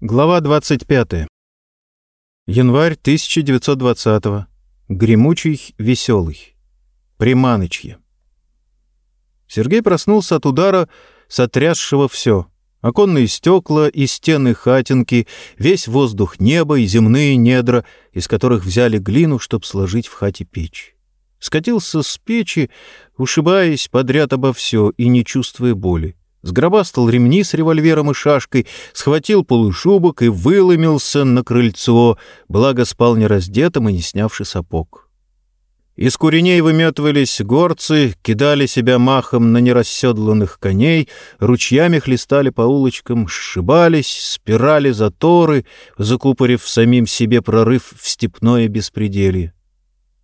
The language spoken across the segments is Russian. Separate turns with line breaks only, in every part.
Глава 25. Январь 1920 -го. Гремучий, веселый. Приманычье. Сергей проснулся от удара, сотрясшего все. Оконные стекла и стены хатинки, весь воздух неба и земные недра, из которых взяли глину, чтоб сложить в хате печь. Скатился с печи, ушибаясь подряд обо все и не чувствуя боли сгробастал ремни с револьвером и шашкой, схватил полушубок и выломился на крыльцо, благо спал не раздетым и не снявший сапог. Из куреней выметывались горцы, кидали себя махом на нерасседланных коней, ручьями хлестали по улочкам, сшибались, спирали заторы, закупорив самим себе прорыв в степное беспределье.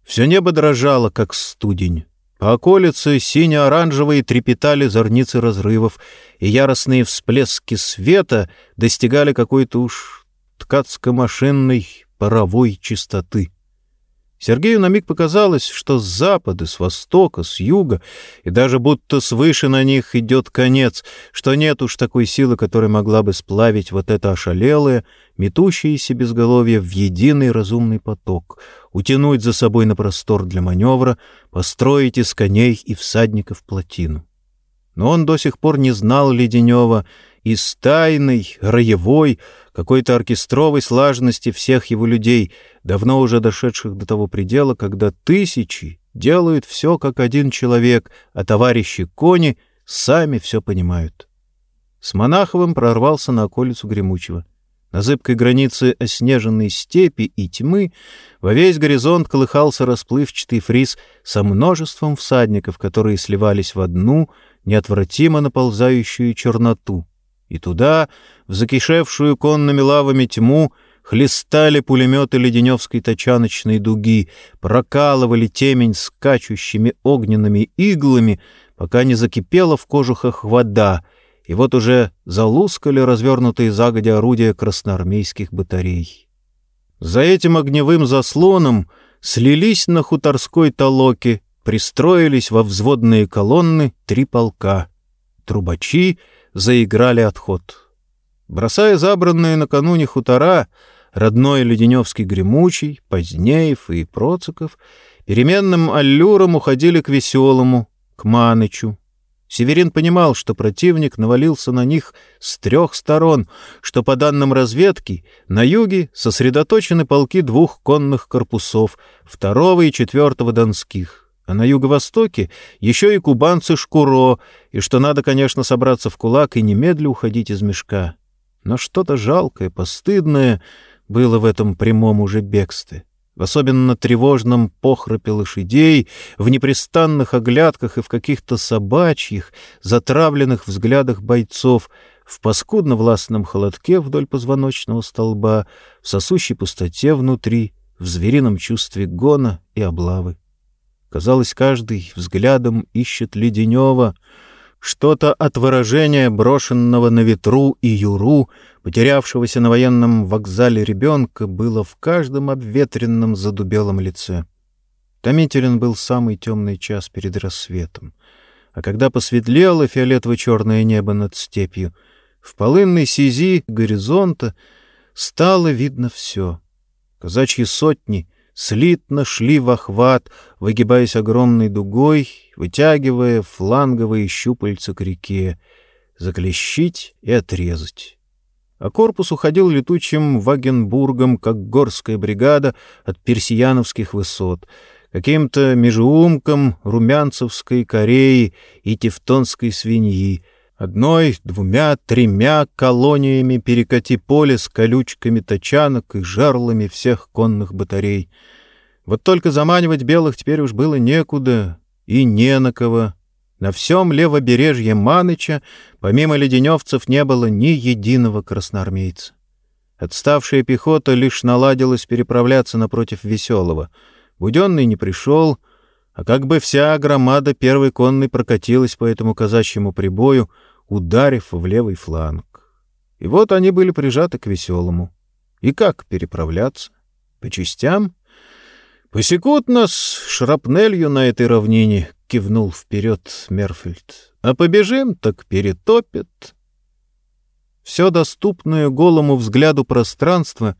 Все небо дрожало, как студень. По околице сине-оранжевые трепетали зорницы разрывов, и яростные всплески света достигали какой-то уж ткацко-машинной паровой чистоты. Сергею на миг показалось, что с запада, с востока, с юга, и даже будто свыше на них идет конец, что нет уж такой силы, которая могла бы сплавить вот это ошалелое, метущееся безголовье в единый разумный поток, утянуть за собой на простор для маневра, построить из коней и всадников плотину. Но он до сих пор не знал Леденева из тайной, роевой, какой-то оркестровой слаженности всех его людей, давно уже дошедших до того предела, когда тысячи делают все как один человек, а товарищи кони сами все понимают. С Монаховым прорвался на околицу Гремучего. На зыбкой границе оснеженной степи и тьмы во весь горизонт колыхался расплывчатый фриз со множеством всадников, которые сливались в одну неотвратимо наползающую черноту. И туда, в закишевшую конными лавами тьму, хлестали пулеметы леденевской тачаночной дуги, прокалывали темень скачущими огненными иглами, пока не закипела в кожухах вода, и вот уже залускали развернутые загодя орудия красноармейских батарей. За этим огневым заслоном слились на хуторской толоке, пристроились во взводные колонны три полка. Трубачи — заиграли отход. Бросая забранные накануне хутора, родной Леденевский Гремучий, Позднеев и Проциков, переменным аллюром уходили к Веселому, к Манычу. Северин понимал, что противник навалился на них с трех сторон, что, по данным разведки, на юге сосредоточены полки двух конных корпусов, второго и четвертого донских а на юго-востоке еще и кубанцы Шкуро, и что надо, конечно, собраться в кулак и немедля уходить из мешка. Но что-то жалкое, постыдное было в этом прямом уже бегстве, в особенно тревожном похрапе лошадей, в непрестанных оглядках и в каких-то собачьих, затравленных взглядах бойцов, в паскудно-властном холодке вдоль позвоночного столба, в сосущей пустоте внутри, в зверином чувстве гона и облавы. Казалось, каждый взглядом ищет Леденева, что-то от выражения брошенного на ветру и юру, потерявшегося на военном вокзале ребенка, было в каждом обветренном задубелом лице. Томителен был самый темный час перед рассветом. А когда посветлело фиолетово-черное небо над степью, в полынной сизи горизонта стало видно все. Казачьи сотни — слитно шли в охват, выгибаясь огромной дугой, вытягивая фланговые щупальца к реке, заклещить и отрезать. А корпус уходил летучим Вагенбургом, как горская бригада от персияновских высот, каким-то межуумком румянцевской Кореи и тевтонской свиньи — Одной, двумя, тремя колониями перекати поле с колючками тачанок и жерлами всех конных батарей. Вот только заманивать белых теперь уж было некуда и не на кого. На всем левобережье Маныча, помимо леденевцев, не было ни единого красноармейца. Отставшая пехота лишь наладилась переправляться напротив Веселого. Буденный не пришел, а как бы вся громада первой конной прокатилась по этому казачьему прибою, ударив в левый фланг. И вот они были прижаты к веселому. И как переправляться? По частям? «Посекут нас шрапнелью на этой равнине», — кивнул вперед Мерфельд. «А побежим, так перетопят». Все доступное голому взгляду пространство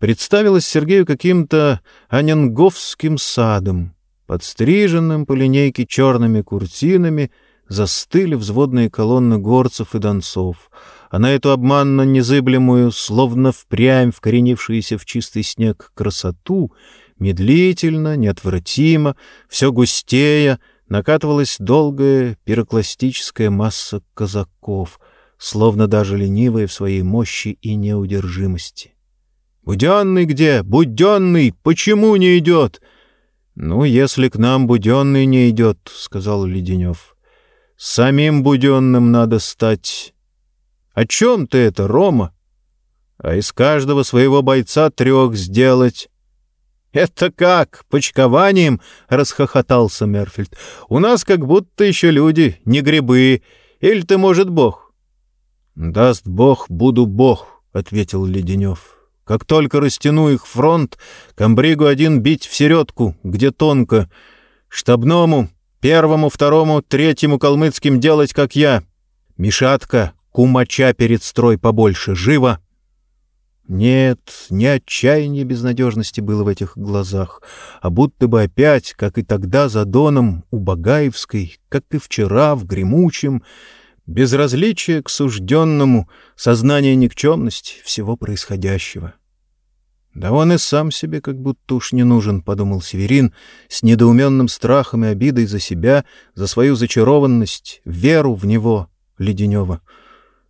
представилось Сергею каким-то аненговским садом. Подстриженным по линейке черными куртинами застыли взводные колонны горцев и донцов, а на эту обманно незыблемую, словно впрямь вкоренившуюся в чистый снег красоту, медлительно, неотвратимо, все густее накатывалась долгая пирокластическая масса казаков — словно даже ленивые в своей мощи и неудержимости. «Буденный где? Буденный! Почему не идет?» «Ну, если к нам Буденный не идет», — сказал Леденев. «Самим Буденным надо стать». «О чем ты это, Рома?» «А из каждого своего бойца трех сделать». «Это как? Почкованием?» — расхохотался Мерфельд. «У нас как будто еще люди, не грибы. Или ты, может, бог?» «Даст Бог, буду Бог», — ответил Леденев. «Как только растяну их фронт, комбригу один бить в середку, где тонко, штабному, первому, второму, третьему калмыцким делать, как я. Мишатка, кумача перед строй побольше, живо!» Нет, не отчаяние безнадежности было в этих глазах, а будто бы опять, как и тогда за Доном у Багаевской, как и вчера в Гремучем, безразличие к сужденному, сознание никчемности всего происходящего. «Да он и сам себе как будто уж не нужен», — подумал Северин, с недоуменным страхом и обидой за себя, за свою зачарованность, веру в него, Леденева.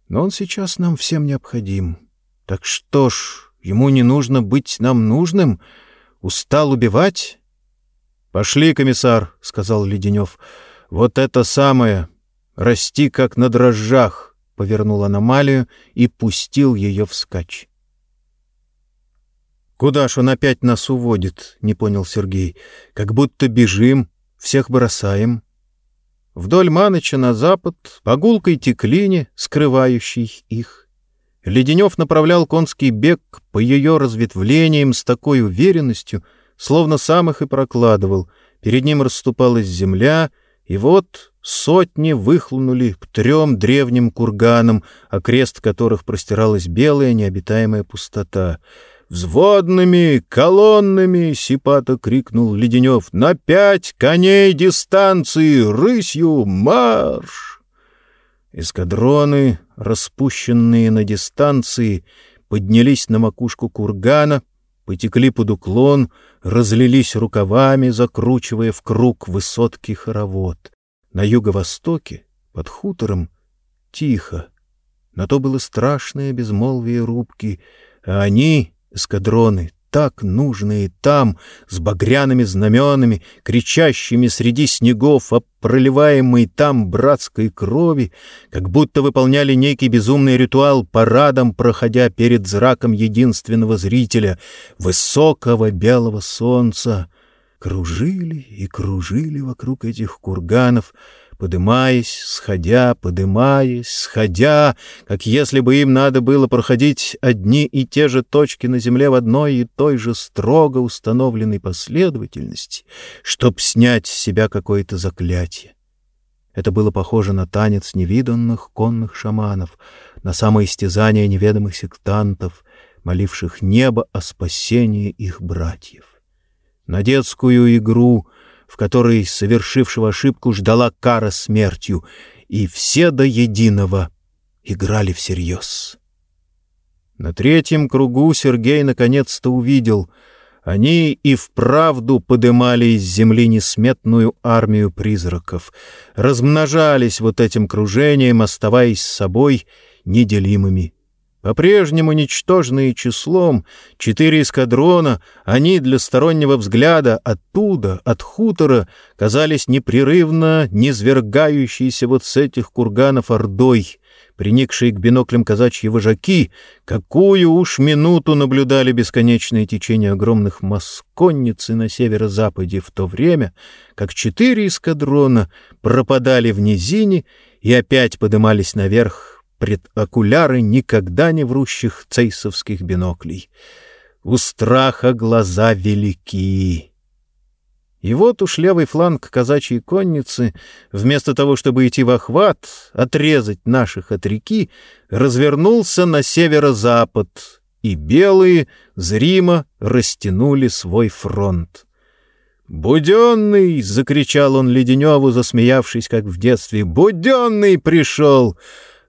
«Но он сейчас нам всем необходим. Так что ж, ему не нужно быть нам нужным? Устал убивать?» «Пошли, комиссар», — сказал Леденев. «Вот это самое, расти как на дрожжах, — повернул аномалию и пустил ее вскачь. «Куда ж он опять нас уводит?» — не понял Сергей. «Как будто бежим, всех бросаем». Вдоль Маныча на запад, по гулкой теклине, скрывающей их. Леденев направлял конский бег по ее разветвлениям с такой уверенностью, словно сам их и прокладывал. Перед ним расступалась земля, и вот Сотни выхлынули к трем древним курганам, окрест которых простиралась белая необитаемая пустота. «Взводными, колоннами!» — сипато крикнул Леденев. «На пять коней дистанции! Рысью марш!» Эскадроны, распущенные на дистанции, поднялись на макушку кургана, потекли под уклон, разлились рукавами, закручивая в круг высоткий хоровод — на юго-востоке, под хутором, тихо. На то было страшное безмолвие рубки, а они, эскадроны, так нужные там, с багряными знаменами, кричащими среди снегов о проливаемой там братской крови, как будто выполняли некий безумный ритуал парадом, проходя перед зраком единственного зрителя, высокого белого солнца, кружили и кружили вокруг этих курганов, подымаясь, сходя, подымаясь, сходя, как если бы им надо было проходить одни и те же точки на земле в одной и той же строго установленной последовательности, чтоб снять с себя какое-то заклятие. Это было похоже на танец невиданных конных шаманов, на самоистязание неведомых сектантов, моливших небо о спасении их братьев на детскую игру, в которой совершившего ошибку ждала кара смертью, и все до единого играли всерьез. На третьем кругу Сергей наконец-то увидел — они и вправду подымали из земли несметную армию призраков, размножались вот этим кружением, оставаясь с собой неделимыми по-прежнему ничтожные числом, четыре эскадрона, они для стороннего взгляда оттуда, от хутора, казались непрерывно низвергающиеся вот с этих курганов ордой, приникшие к биноклям казачьи вожаки, какую уж минуту наблюдали бесконечное течение огромных масс конницы на северо-западе в то время, как четыре эскадрона пропадали в низине и опять подымались наверх пред окуляры никогда не врущих цейсовских биноклей. У страха глаза велики. И вот уж левый фланг казачьей конницы, вместо того, чтобы идти в охват, отрезать наших от реки, развернулся на северо-запад, и белые зримо растянули свой фронт. «Буденный!» — закричал он Леденеву, засмеявшись, как в детстве. «Буденный пришел!»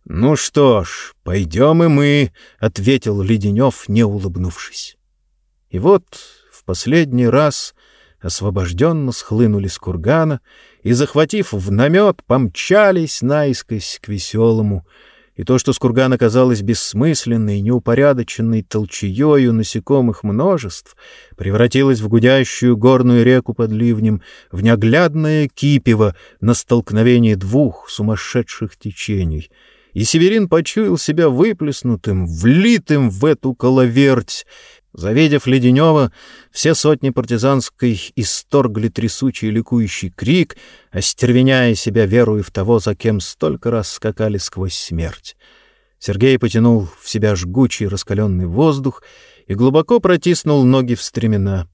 «Ну что ж, пойдем и мы», — ответил Леденев, не улыбнувшись. И вот в последний раз освобожденно схлынули с кургана и, захватив в намет, помчались наискось к веселому, и то, что с кургана казалось бессмысленной, неупорядоченной толчеёю насекомых множеств, превратилось в гудящую горную реку под ливнем, в неоглядное кипево на столкновении двух сумасшедших течений. И Северин почуял себя выплеснутым, влитым в эту коловерть, Завидев Леденева, все сотни партизанской исторгли трясучий ликующий крик, остервеняя себя верою в того, за кем столько раз скакали сквозь смерть. Сергей потянул в себя жгучий раскаленный воздух и глубоко протиснул ноги в стремена.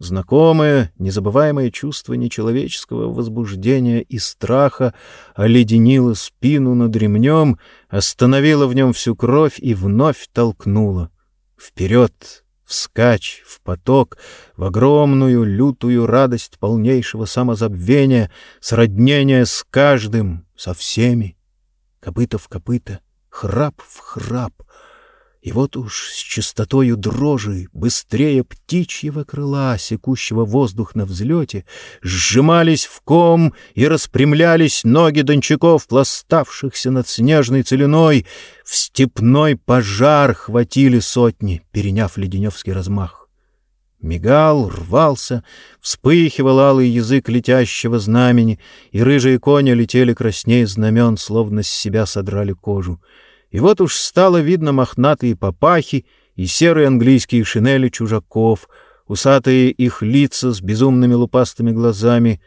Знакомое, незабываемое чувство нечеловеческого возбуждения и страха оледенило спину над ремнем, остановило в нем всю кровь и вновь толкнуло. Вперед! вскачь, в поток, в огромную лютую радость полнейшего самозабвения, сроднения с каждым, со всеми. Копыта в копыта, храп в храп — и вот уж с частотою дрожи, быстрее птичьего крыла, секущего воздух на взлете, сжимались в ком и распрямлялись ноги дончаков, пластавшихся над снежной целиной. В степной пожар хватили сотни, переняв леденевский размах. Мигал, рвался, вспыхивал алый язык летящего знамени, и рыжие кони летели красней знамен, словно с себя содрали кожу. И вот уж стало видно мохнатые папахи и серые английские шинели чужаков, усатые их лица с безумными лупастыми глазами,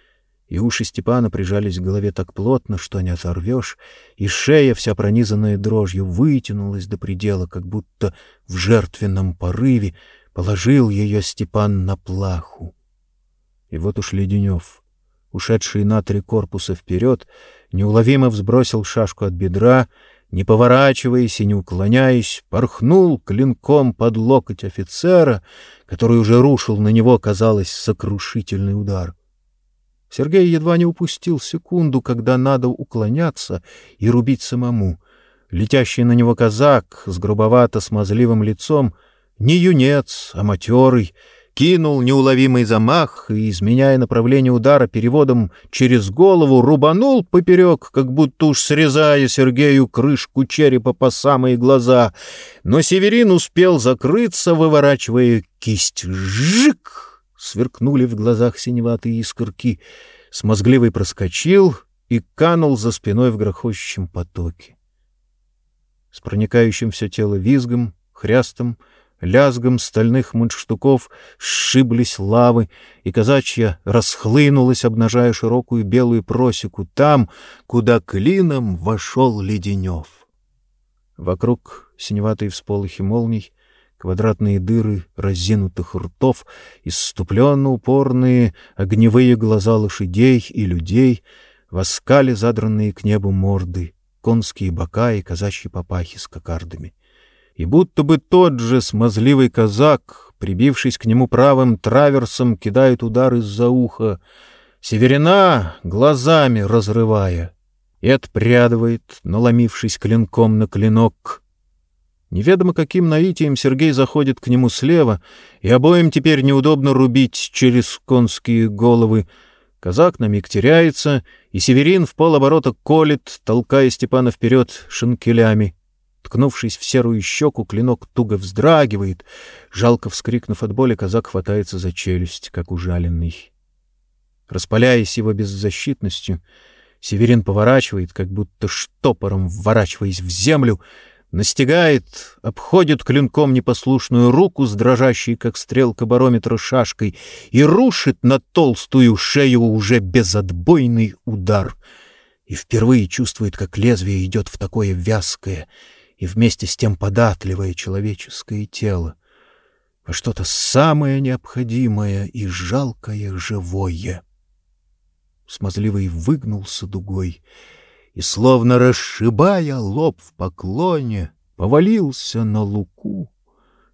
и уши Степана прижались к голове так плотно, что не оторвешь, и шея, вся пронизанная дрожью, вытянулась до предела, как будто в жертвенном порыве положил ее Степан на плаху. И вот уж Леденев, ушедший на три корпуса вперед, неуловимо взбросил шашку от бедра не поворачиваясь и не уклоняясь, порхнул клинком под локоть офицера, который уже рушил на него, казалось, сокрушительный удар. Сергей едва не упустил секунду, когда надо уклоняться и рубить самому. Летящий на него казак с грубовато-смазливым лицом — не юнец, а матерый — кинул неуловимый замах и, изменяя направление удара переводом через голову, рубанул поперек, как будто уж срезая Сергею крышку черепа по самые глаза. Но Северин успел закрыться, выворачивая кисть. «Жик!» — сверкнули в глазах синеватые искорки. Смозгливый проскочил и канул за спиной в грохочущем потоке. С проникающим все тело визгом, хрястом — лязгом стальных мундштуков сшиблись лавы, и казачья расхлынулась, обнажая широкую белую просеку там, куда клином вошел Леденев. Вокруг синеватые всполохи молний, квадратные дыры разинутых ртов, исступленно упорные огневые глаза лошадей и людей, воскали задранные к небу морды, конские бока и казачьи папахи с кокардами и будто бы тот же смазливый казак, прибившись к нему правым траверсом, кидает удар из-за уха, Северина глазами разрывая, и отпрядывает, наломившись клинком на клинок. Неведомо каким наитием Сергей заходит к нему слева, и обоим теперь неудобно рубить через конские головы. Казак на миг теряется, и Северин в полоборота колет, толкая Степана вперед шинкелями. Ткнувшись в серую щеку, клинок туго вздрагивает. Жалко вскрикнув от боли, казак хватается за челюсть, как ужаленный. Распаляясь его беззащитностью, Северин поворачивает, как будто штопором вворачиваясь в землю, настигает, обходит клинком непослушную руку с дрожащей, как стрелка барометра, шашкой и рушит на толстую шею уже безотбойный удар. И впервые чувствует, как лезвие идет в такое вязкое, и вместе с тем податливое человеческое тело. во что-то самое необходимое и жалкое живое. Смазливый выгнулся дугой и, словно расшибая лоб в поклоне, повалился на луку,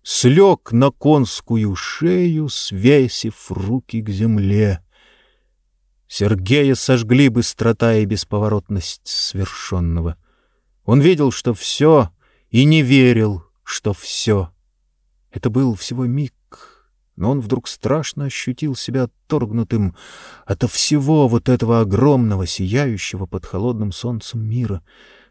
слег на конскую шею, свесив руки к земле. Сергея сожгли быстрота и бесповоротность свершенного. Он видел, что все, и не верил, что все. Это был всего миг, но он вдруг страшно ощутил себя отторгнутым ото всего вот этого огромного, сияющего под холодным солнцем мира,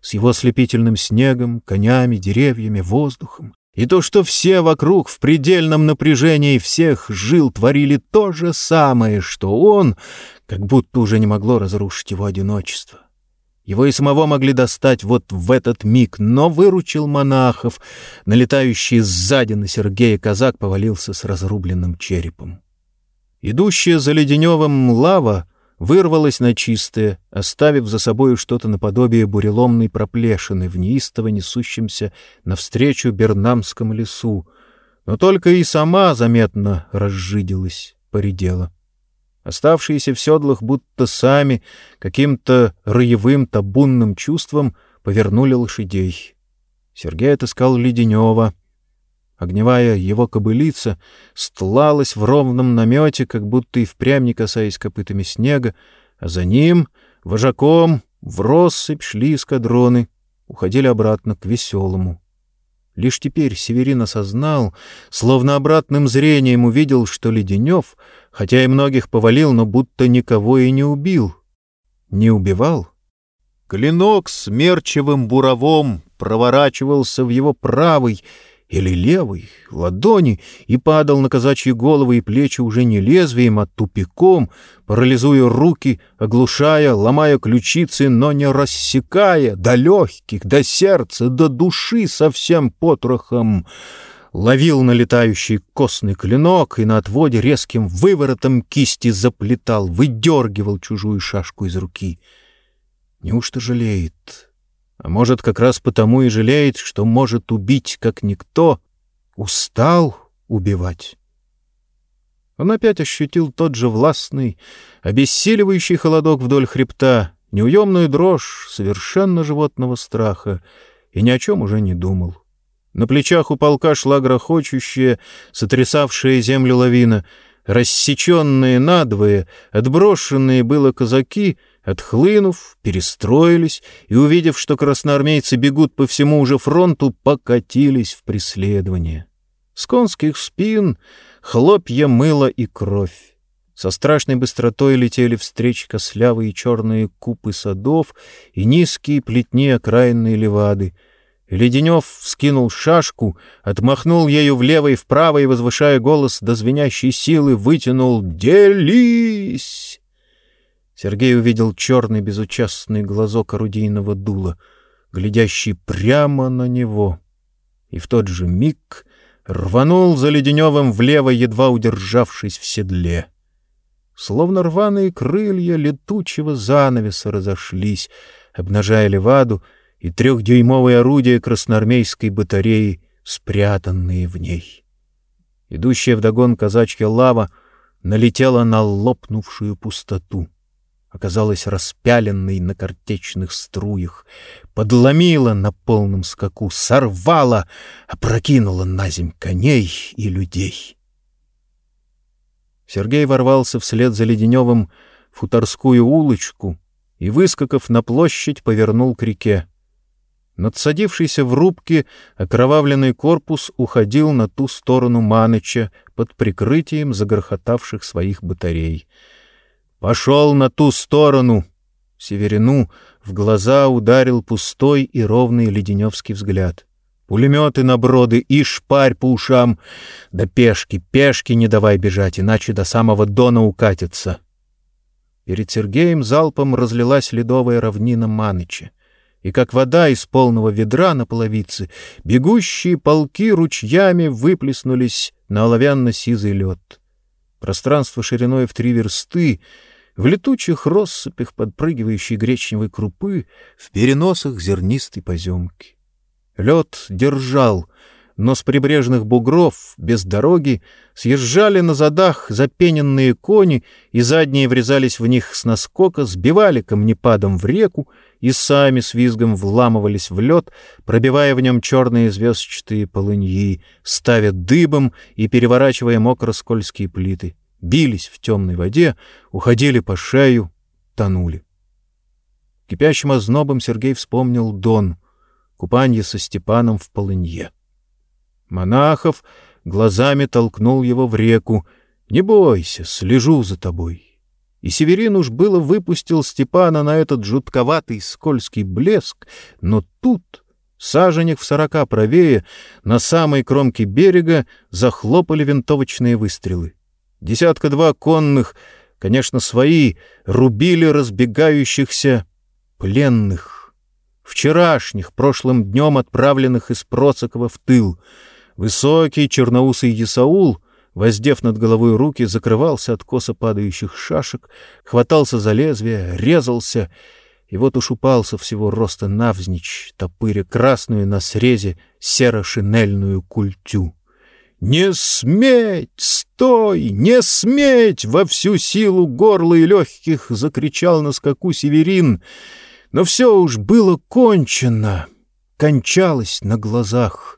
с его ослепительным снегом, конями, деревьями, воздухом. И то, что все вокруг в предельном напряжении всех жил творили то же самое, что он, как будто уже не могло разрушить его одиночество. Его и самого могли достать вот в этот миг, но выручил монахов. Налетающий сзади на Сергея казак повалился с разрубленным черепом. Идущая за Леденевым лава вырвалась на чистое, оставив за собою что-то наподобие буреломной проплешины в неистово несущемся навстречу Бернамскому лесу, но только и сама заметно разжиделась, поредела. Оставшиеся в седлах будто сами, каким-то роевым табунным чувством, повернули лошадей. Сергей отыскал Леденева. Огневая его кобылица стлалась в ровном намете, как будто и впрямь не касаясь копытами снега, а за ним, вожаком, в россыпь шли эскадроны, уходили обратно к веселому. Лишь теперь Северин осознал, словно обратным зрением увидел, что Леденев, хотя и многих повалил, но будто никого и не убил. Не убивал? Клинок с мерчевым буровом проворачивался в его правый, или левой ладони и падал на казачьи головы и плечи уже не лезвием, а тупиком, парализуя руки, оглушая, ломая ключицы, но не рассекая до легких, до сердца, до души совсем потрохом. Ловил налетающий костный клинок и на отводе резким выворотом кисти заплетал, выдергивал чужую шашку из руки. Неужто жалеет? А может, как раз потому и жалеет, что может убить, как никто, устал убивать. Он опять ощутил тот же властный, обессиливающий холодок вдоль хребта, неуемную дрожь совершенно животного страха, и ни о чем уже не думал. На плечах у полка шла грохочущая, сотрясавшая землю лавина. Рассеченные надвое, отброшенные было казаки — Отхлынув, перестроились и, увидев, что красноармейцы бегут по всему уже фронту, покатились в преследование. С конских спин хлопья мыло и кровь. Со страшной быстротой летели встреч кослявые черные купы садов и низкие плетни окраинной левады. Леденев вскинул шашку, отмахнул ею влево и вправо и, возвышая голос до звенящей силы, вытянул «Делись!» Сергей увидел черный безучастный глазок орудийного дула, глядящий прямо на него. И в тот же миг рванул за Леденевым влево, едва удержавшись в седле. Словно рваные крылья летучего занавеса разошлись, обнажая леваду и трехдюймовые орудия красноармейской батареи, спрятанные в ней. Идущая вдогон казачья лава налетела на лопнувшую пустоту оказалась распяленной на картечных струях, подломила на полном скаку, сорвала, опрокинула на земь коней и людей. Сергей ворвался вслед за Леденевым в хуторскую улочку и, выскакав на площадь, повернул к реке. Надсадившийся в рубке окровавленный корпус уходил на ту сторону Маныча под прикрытием загрохотавших своих батарей — Пошел на ту сторону. Северину в глаза ударил пустой и ровный леденевский взгляд. Пулеметы на броды и шпарь по ушам. Да пешки, пешки не давай бежать, иначе до самого дона укатится. Перед Сергеем залпом разлилась ледовая равнина Маныча. И как вода из полного ведра на половице, бегущие полки ручьями выплеснулись на оловянно-сизый лед. Пространство шириной в три версты, в летучих россыпях подпрыгивающей гречневой крупы, в переносах зернистой поземки. Лед держал, но с прибрежных бугров, без дороги, съезжали на задах запененные кони и задние врезались в них с наскока, сбивали камнепадом в реку и сами с визгом вламывались в лед, пробивая в нем черные звездчатые полыньи, ставя дыбом и переворачивая мокро-скользкие плиты, бились в темной воде, уходили по шею, тонули. Кипящим ознобом Сергей вспомнил Дон, купанье со Степаном в полынье. Монахов глазами толкнул его в реку. «Не бойся, слежу за тобой». И Северин уж было выпустил Степана на этот жутковатый скользкий блеск, но тут, саженек в сорока правее, на самой кромке берега захлопали винтовочные выстрелы. Десятка-два конных, конечно, свои, рубили разбегающихся пленных, вчерашних, прошлым днем отправленных из Процикова в тыл — Высокий черноусый Исаул, воздев над головой руки, закрывался от косо падающих шашек, хватался за лезвие, резался, и вот уж упался всего роста навзничь, топыря красную на срезе серо-шинельную культю. «Не сметь! Стой! Не сметь!» — во всю силу горла и легких закричал на скаку Северин. Но все уж было кончено, кончалось на глазах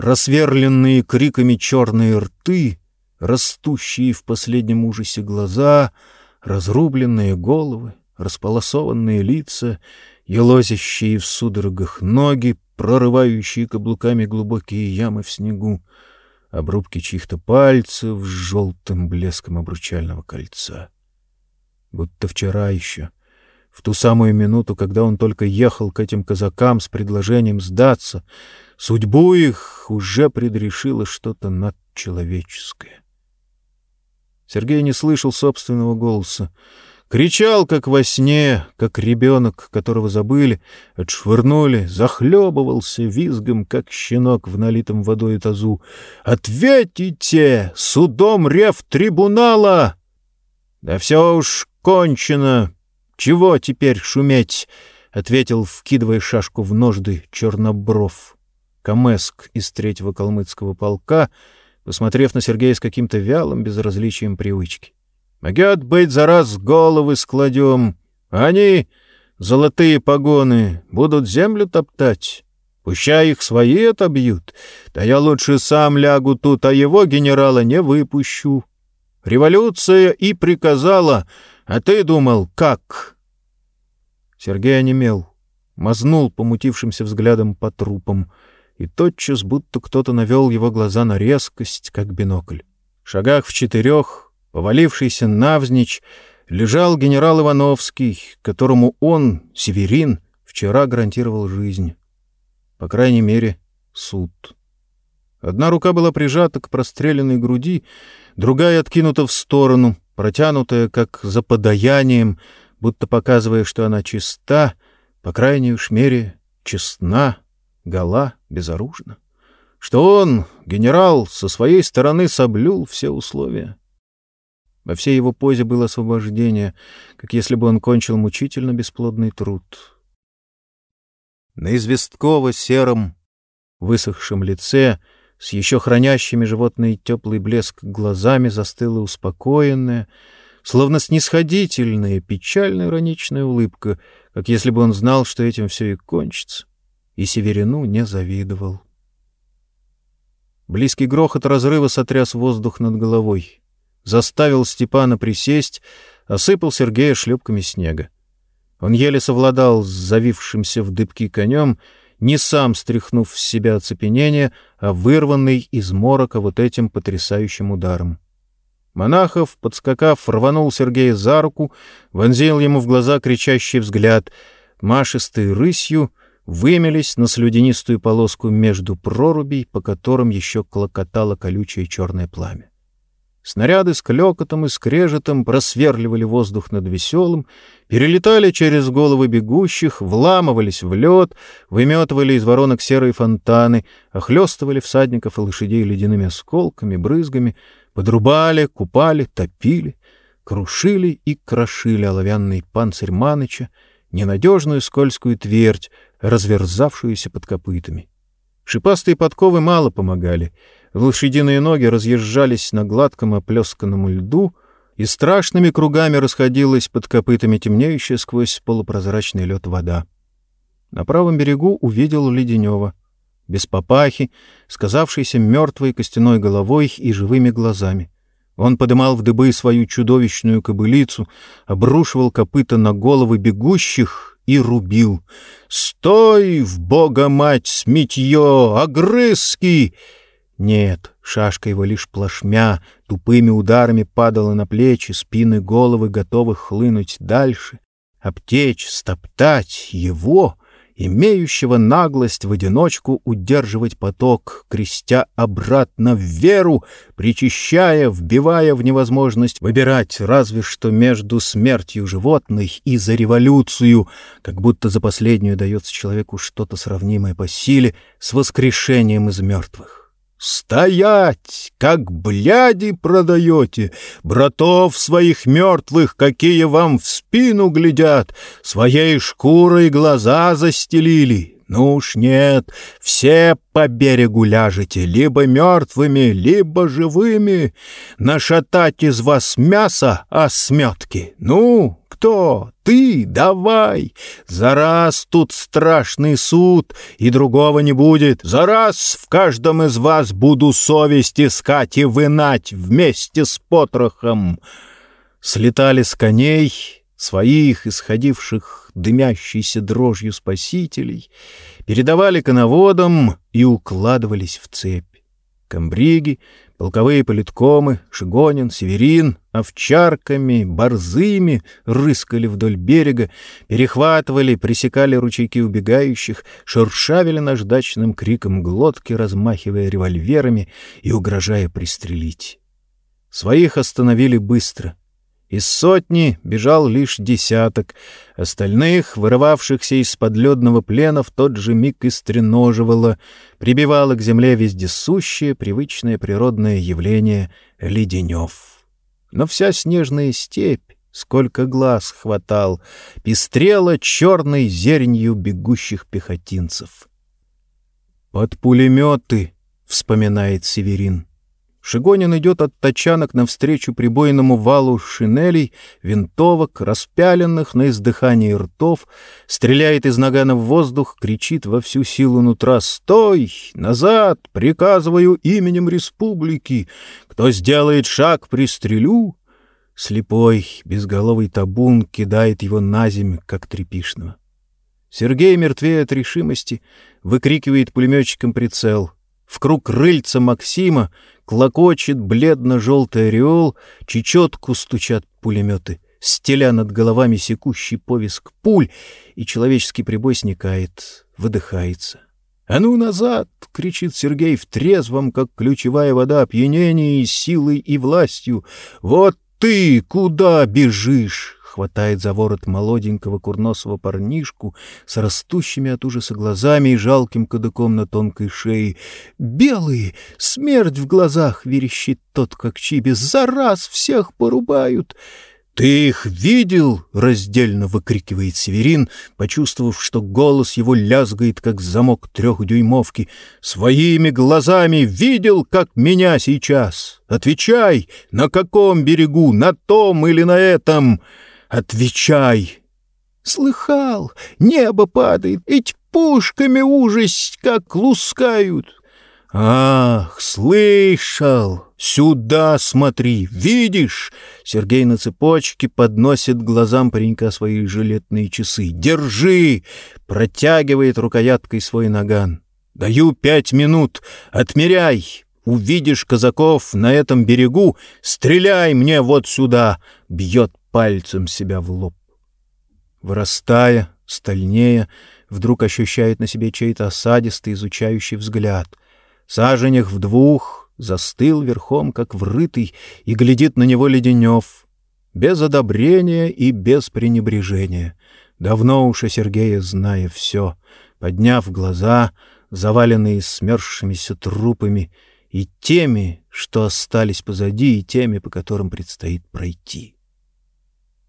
просверленные криками черные рты, растущие в последнем ужасе глаза, разрубленные головы, располосованные лица, елозящие в судорогах ноги, прорывающие каблуками глубокие ямы в снегу, обрубки чьих-то пальцев с желтым блеском обручального кольца. Будто вчера еще, в ту самую минуту, когда он только ехал к этим казакам с предложением сдаться, Судьбу их уже предрешило что-то надчеловеческое. Сергей не слышал собственного голоса. Кричал, как во сне, как ребенок, которого забыли, отшвырнули, захлебывался визгом, как щенок в налитом водой тазу. «Ответите! Судом рев трибунала!» «Да все уж кончено! Чего теперь шуметь?» — ответил, вкидывая шашку в ножды чернобров. Камеск из третьего калмыцкого полка, посмотрев на Сергея с каким-то вялым безразличием привычки. «Могет быть, за раз головы складем. Они, золотые погоны, будут землю топтать. Пущай их свои отобьют. Да я лучше сам лягу тут, а его генерала не выпущу. Революция и приказала, а ты думал, как?» Сергей онемел, мазнул помутившимся взглядом по трупам — и тотчас будто кто-то навел его глаза на резкость, как бинокль. В шагах в четырех, повалившийся навзничь, лежал генерал Ивановский, которому он, Северин, вчера гарантировал жизнь. По крайней мере, суд. Одна рука была прижата к простреленной груди, другая откинута в сторону, протянутая, как за подаянием, будто показывая, что она чиста, по крайней уж мере, честна, гола, безоружна, что он, генерал, со своей стороны соблюл все условия. Во всей его позе было освобождение, как если бы он кончил мучительно бесплодный труд. На известково-сером, высохшем лице, с еще хранящими животный теплый блеск глазами застыла успокоенная, словно снисходительная, печально-ироничная улыбка, как если бы он знал, что этим все и кончится и Северину не завидовал. Близкий грохот разрыва сотряс воздух над головой. Заставил Степана присесть, осыпал Сергея шлепками снега. Он еле совладал с завившимся в дыбки конем, не сам стряхнув с себя оцепенение, а вырванный из морока вот этим потрясающим ударом. Монахов, подскакав, рванул Сергея за руку, вонзил ему в глаза кричащий взгляд. Машистой рысью вымелись на слюдянистую полоску между прорубей, по которым еще клокотало колючее черное пламя. Снаряды с клёкотом и скрежетом просверливали воздух над веселым, перелетали через головы бегущих, вламывались в лед, выметывали из воронок серые фонтаны, охлёстывали всадников и лошадей ледяными осколками, брызгами, подрубали, купали, топили, крушили и крошили оловянный панцирь Маныча, ненадежную скользкую твердь, разверзавшуюся под копытами. Шипастые подковы мало помогали. Лошадиные ноги разъезжались на гладком оплесканном льду, и страшными кругами расходилась под копытами темнеющая сквозь полупрозрачный лед вода. На правом берегу увидел Леденева, без папахи, сказавшийся мертвой костяной головой и живыми глазами. Он подымал в дыбы свою чудовищную кобылицу, обрушивал копыта на головы бегущих и рубил. «Стой, в бога мать, сметье, огрызки!» Нет, шашка его лишь плашмя, тупыми ударами падала на плечи, спины, головы готовы хлынуть дальше, обтечь, стоптать его, имеющего наглость в одиночку удерживать поток, крестя обратно в веру, причащая, вбивая в невозможность выбирать разве что между смертью животных и за революцию, как будто за последнюю дается человеку что-то сравнимое по силе с воскрешением из мертвых. «Стоять! Как бляди продаете! Братов своих мертвых, какие вам в спину глядят, своей шкурой глаза застелили! Ну уж нет, все по берегу ляжете, либо мертвыми, либо живыми. Нашатать из вас мясо, а сметки. Ну, кто? Ты? Давай! За раз тут страшный суд, и другого не будет. За раз в каждом из вас буду совесть искать и вынать вместе с потрохом. Слетали с коней, своих, исходивших дымящейся дрожью спасителей, передавали коноводам и укладывались в цепь. Камбриги, Полковые политкомы, Шигонин, Северин, овчарками, борзыми рыскали вдоль берега, перехватывали, пресекали ручейки убегающих, шуршавили наждачным криком глотки, размахивая револьверами и угрожая пристрелить. Своих остановили быстро. Из сотни бежал лишь десяток, остальных, вырывавшихся из подледного плена, в тот же миг истреноживало, прибивало к земле вездесущее, привычное природное явление — леденев. Но вся снежная степь, сколько глаз хватал, пестрела черной зернью бегущих пехотинцев. «Под пулеметы», — вспоминает Северин. Шигонин идет от тачанок навстречу прибойному валу шинелей, винтовок, распяленных на издыхании ртов, стреляет из нагана в воздух, кричит во всю силу нутра «Стой! Назад! Приказываю именем республики! Кто сделает шаг, пристрелю!» Слепой, безголовый табун кидает его на землю, как трепишного. Сергей, мертвее от решимости, выкрикивает пулеметчиком прицел. В круг рыльца Максима Клокочет бледно-желтый ореол, чечетку стучат пулеметы, стеля над головами секущий повиск пуль, и человеческий прибой сникает, выдыхается. «А ну назад!» — кричит Сергей в трезвом, как ключевая вода, опьянении, силой и властью. «Вот ты куда бежишь?» Хватает за ворот молоденького курносого парнишку с растущими от ужаса глазами и жалким кадыком на тонкой шее. «Белые! Смерть в глазах!» — верещит тот, как чиби. «За раз всех порубают!» «Ты их видел?» — раздельно выкрикивает Северин, почувствовав, что голос его лязгает, как замок трехдюймовки. «Своими глазами видел, как меня сейчас? Отвечай, на каком берегу, на том или на этом?» Отвечай!» «Слыхал! Небо падает, ведь пушками ужас как лускают!» «Ах, слышал! Сюда смотри! Видишь?» Сергей на цепочке подносит глазам паренька свои жилетные часы. «Держи!» — протягивает рукояткой свой наган. «Даю пять минут. Отмеряй! Увидишь казаков на этом берегу, стреляй мне вот сюда!» — бьет пальцем себя в лоб. Вырастая, стальнее, вдруг ощущает на себе чей-то осадистый, изучающий взгляд. Саженях в двух застыл верхом, как врытый, и глядит на него Леденев. Без одобрения и без пренебрежения. Давно уж о Сергее зная все, подняв глаза, заваленные смерзшимися трупами, и теми, что остались позади, и теми, по которым предстоит пройти.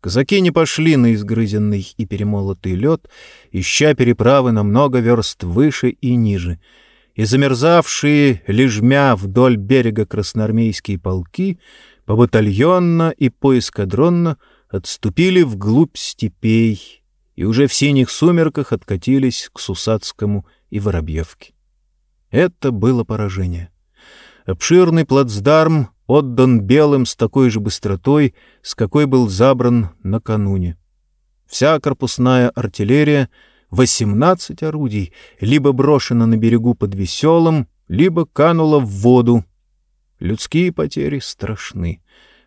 Казаки не пошли на изгрызенный и перемолотый лед, ища переправы на много верст выше и ниже. и замерзавшие лежмя вдоль берега красноармейские полки побатальонно и поэскадронно отступили вглубь степей и уже в синих сумерках откатились к Сусацкому и Воробьевке. Это было поражение. Обширный плацдарм отдан белым с такой же быстротой, с какой был забран накануне. Вся корпусная артиллерия, 18 орудий, либо брошена на берегу под веселым, либо канула в воду. Людские потери страшны.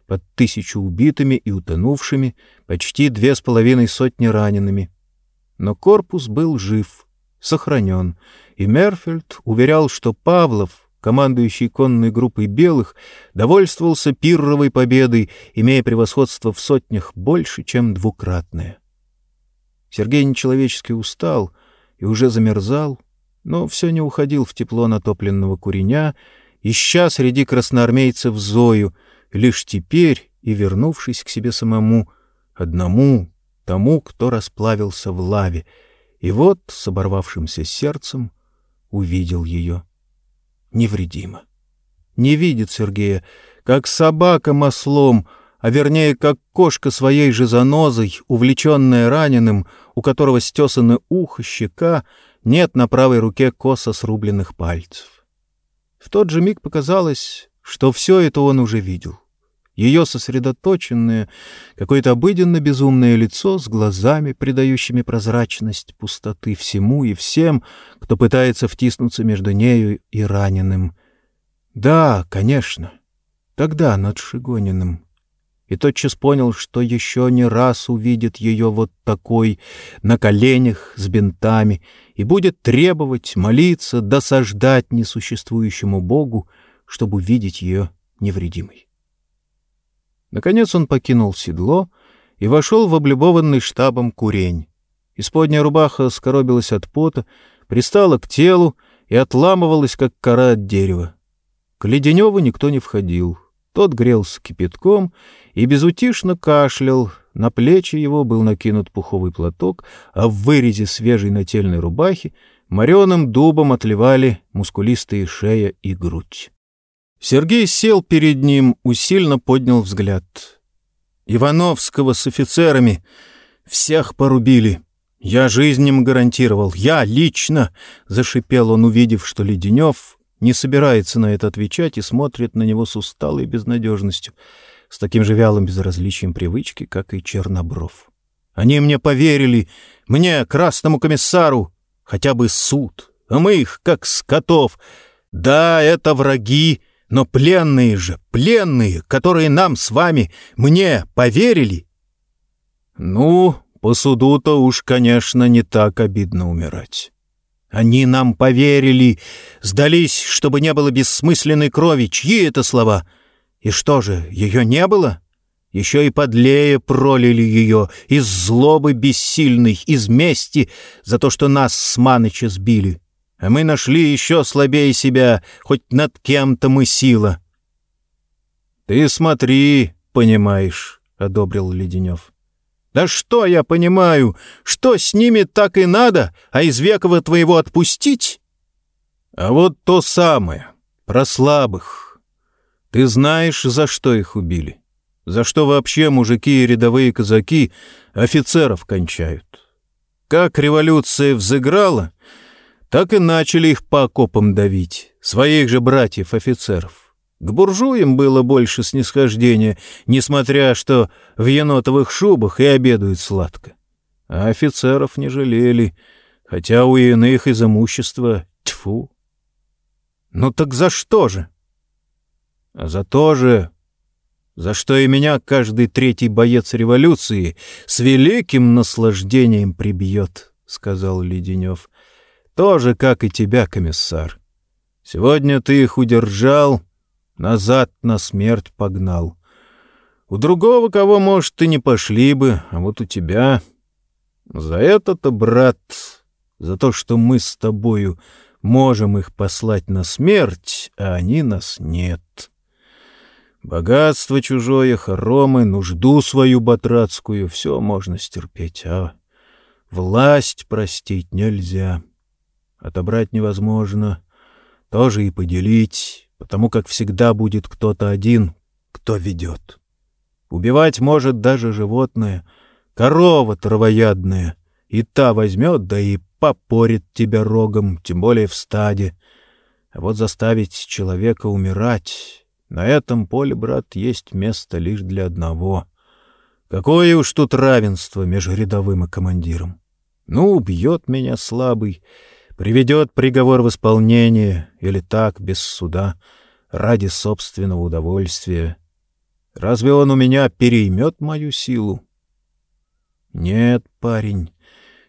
Под тысячу убитыми и утонувшими, почти две с половиной сотни ранеными. Но корпус был жив, сохранен, и Мерфельд уверял, что Павлов, командующий конной группой белых, довольствовался пирровой победой, имея превосходство в сотнях больше, чем двукратное. Сергей нечеловечески устал и уже замерзал, но все не уходил в тепло натопленного куреня, ища среди красноармейцев Зою, лишь теперь и вернувшись к себе самому, одному, тому, кто расплавился в лаве, и вот с оборвавшимся сердцем увидел ее. Невредимо. Не видит Сергея, как собака маслом, а вернее, как кошка своей же занозой, увлеченная раненым, у которого стесаны ухо, щека, нет на правой руке косо срубленных пальцев. В тот же миг показалось, что все это он уже видел ее сосредоточенное, какое-то обыденно-безумное лицо с глазами, придающими прозрачность пустоты всему и всем, кто пытается втиснуться между нею и раненым. Да, конечно, тогда над Шигониным. И тотчас понял, что еще не раз увидит ее вот такой, на коленях, с бинтами, и будет требовать, молиться, досаждать несуществующему Богу, чтобы увидеть ее невредимой. Наконец он покинул седло и вошел в облюбованный штабом курень. Исподняя рубаха скоробилась от пота, пристала к телу и отламывалась, как кора от дерева. К Леденеву никто не входил. Тот грелся кипятком и безутишно кашлял, на плечи его был накинут пуховый платок, а в вырезе свежей нательной рубахи мореным дубом отливали мускулистые шея и грудь. Сергей сел перед ним, усильно поднял взгляд. «Ивановского с офицерами всех порубили. Я жизнь им гарантировал. Я лично!» — зашипел он, увидев, что Леденев не собирается на это отвечать и смотрит на него с усталой безнадежностью, с таким же вялым безразличием привычки, как и Чернобров. «Они мне поверили, мне, красному комиссару, хотя бы суд, а мы их, как скотов. Да, это враги, но пленные же, пленные, которые нам с вами, мне поверили. Ну, по суду-то уж, конечно, не так обидно умирать. Они нам поверили, сдались, чтобы не было бессмысленной крови. Чьи это слова? И что же, ее не было? Еще и подлее пролили ее, из злобы бессильной, из мести за то, что нас с Маныча сбили а мы нашли еще слабее себя, хоть над кем-то мы сила. — Ты смотри, понимаешь, — одобрил Леденев. — Да что я понимаю? Что с ними так и надо, а из Векова твоего отпустить? — А вот то самое, про слабых. Ты знаешь, за что их убили? За что вообще мужики и рядовые казаки офицеров кончают? Как революция взыграла — так и начали их по окопам давить, своих же братьев-офицеров. К буржуям было больше снисхождения, несмотря что в енотовых шубах и обедают сладко. А офицеров не жалели, хотя у иных из имущества тьфу. Ну так за что же? А за то же, за что и меня каждый третий боец революции с великим наслаждением прибьет, — сказал Леденев. Тоже, как и тебя, комиссар. Сегодня ты их удержал, назад на смерть погнал. У другого кого, может, и не пошли бы, а вот у тебя... За это-то, брат, за то, что мы с тобою можем их послать на смерть, а они нас нет. Богатство чужое, хоромы, нужду свою батрацкую — все можно стерпеть, а власть простить нельзя. Отобрать невозможно. тоже и поделить, потому как всегда будет кто-то один, кто ведет. Убивать может даже животное, корова травоядная, и та возьмет, да и попорит тебя рогом, тем более в стаде. А вот заставить человека умирать — на этом поле, брат, есть место лишь для одного. Какое уж тут равенство между рядовым и командиром. Ну, убьет меня слабый, приведет приговор в исполнение или так, без суда, ради собственного удовольствия. Разве он у меня переймет мою силу? Нет, парень,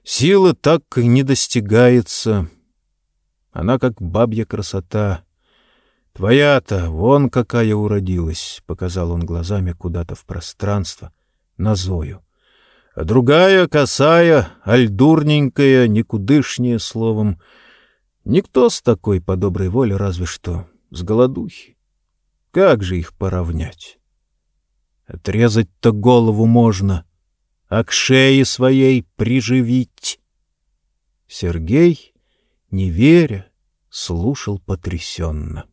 сила так и не достигается. Она как бабья красота. Твоя-то вон какая уродилась, — показал он глазами куда-то в пространство, на Зою. А другая, косая, альдурненькая, никудышнее словом. Никто с такой по доброй воле разве что с голодухи. Как же их поравнять? Отрезать-то голову можно, а к шее своей приживить. Сергей, не веря, слушал потрясенно.